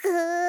く